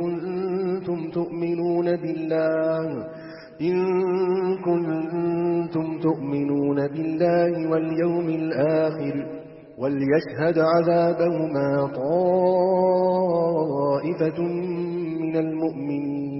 كنتم تؤمنون بالله إن كنتم تؤمنون بالله واليوم الآخر وليشهد عذابهما طائفة من المؤمنين.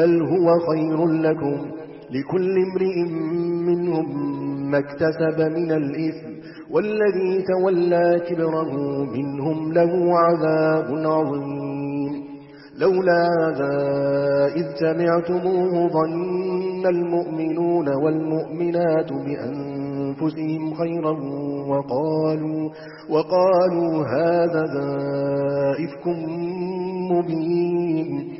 بل هو خير لكم لكل امرئ منهم ما اكتسب من الإثم والذي تولى كبره منهم له عذاب عظيم. لولا ذا إذ سمعتموه ظن المؤمنون والمؤمنات بأنفسهم خيرا وقالوا, وقالوا هذا ذائفك مبين.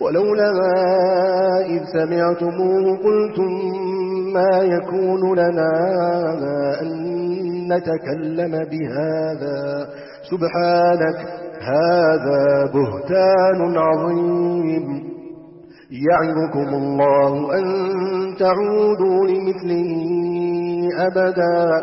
ولولا إذ سمعتموه قلتم ما يكون لنا أن نتكلم بهذا. سبحانك هذا بهتان عظيم. يعظكم الله أن تعودوا لمثله أبدا.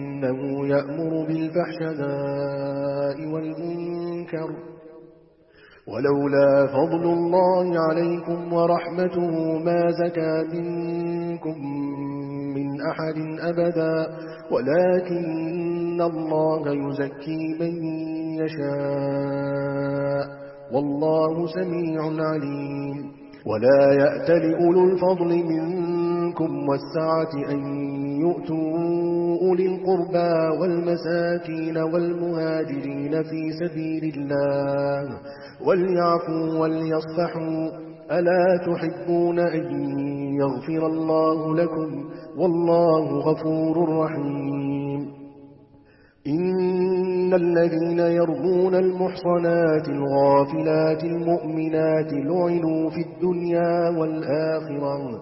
فإنه يأمر بالفحشاء والمنكر ولولا فضل الله عليكم ورحمته ما زكى منكم من أحد أبدا ولكن الله يزكي من يشاء والله سميع عليم. ولا يأتل أولو الفضل منكم والسعة أن يؤتوا أولي القربى والمساكين والمهاجرين في سبيل الله وليعفوا وليصفحوا. ألا تحبون أن يغفر الله لكم؟ والله غفور رحيم. إن الذين يرمون المحصنات الغافلات المؤمنات لعنوا في الدنيا والآخرة.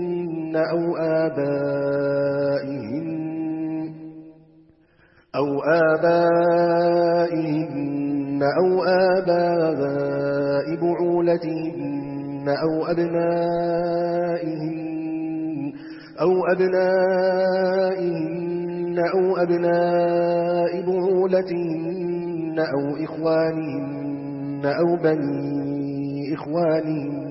أو آبائهن أو آبائهن أو آباء بعولتهن أو أبنائهن أو أبنائهن أو أبناء بعولتهن أو إخوانهن أو بني إخوانهن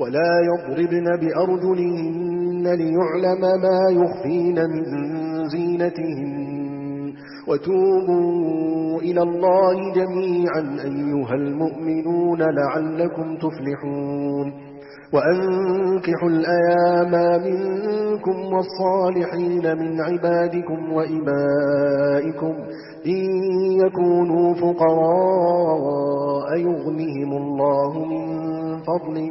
ولا يضربن بأرجلهن ليعلم ما يخفين من زينتهن. وتوبوا إلى الله جميعا أيها المؤمنون لعلكم تفلحون. وأنكحوا الأيام منكم والصالحين من عبادكم وإمائكم إن يكونوا فقراء يغنهم الله من فضله.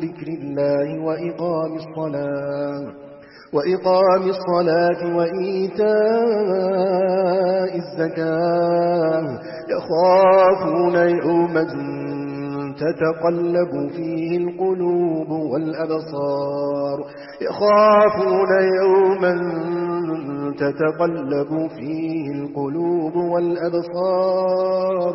ذكر الله وإقام الصلاة وإقام الصلاة وإيتاء الزكاة. يخافون يوما تتقلب فيه القلوب والأبصار. يخافون يوما تتقلب فيه القلوب والأبصار.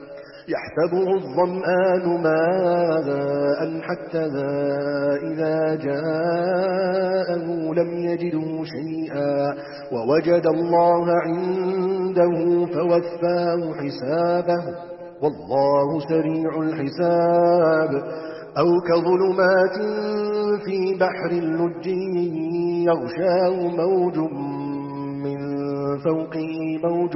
يحسبه الظمآن ماء حتى إذا جاءه لم يجده شيئا ووجد الله عنده فوفاه حسابه والله سريع الحساب أو كظلمات في بحر اللجي يغشاه موج من فوقه موج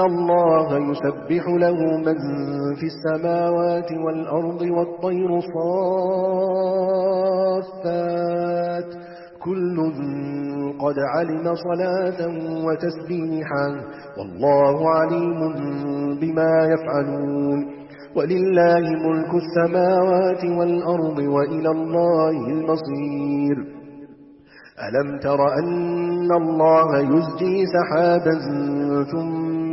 الله يسبح له من في السماوات والأرض والطير صافات كل قد علم صلاة وتسبيحا والله عليم بما يفعلون. ولله ملك السماوات والأرض وإلى الله المصير. ألم تر أن الله يزجي سحابا ثم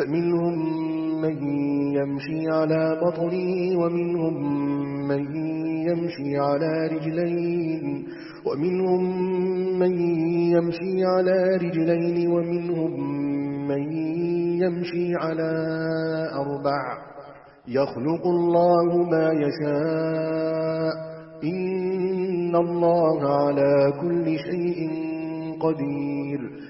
فمنهم من يمشي على بطنه ومنهم من يمشي على رجلين ومنهم من يمشي على رجلين ومنهم من يمشي على أربع. يخلق الله ما يشاء. إن الله على كل شيء قدير.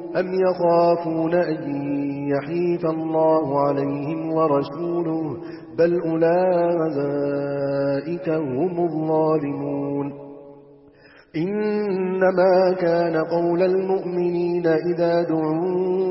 أم يخافون أن يحيف الله عليهم ورسوله بل أولئك هم الظالمون إنما كان قول المؤمنين إذا دعوا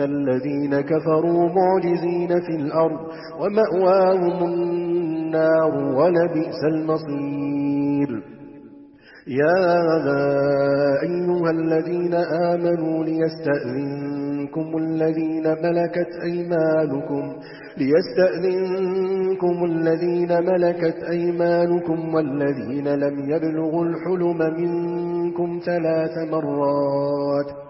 الذين كفروا معجزين في الأرض ومأواهم النار ولبئس المصير يا أيها الذين آمنوا ليستأذنكم الذين ملكت أيمانكم ليستأذنكم الذين ملكت أيمانكم والذين لم يبلغوا الحلم منكم ثلاث مرات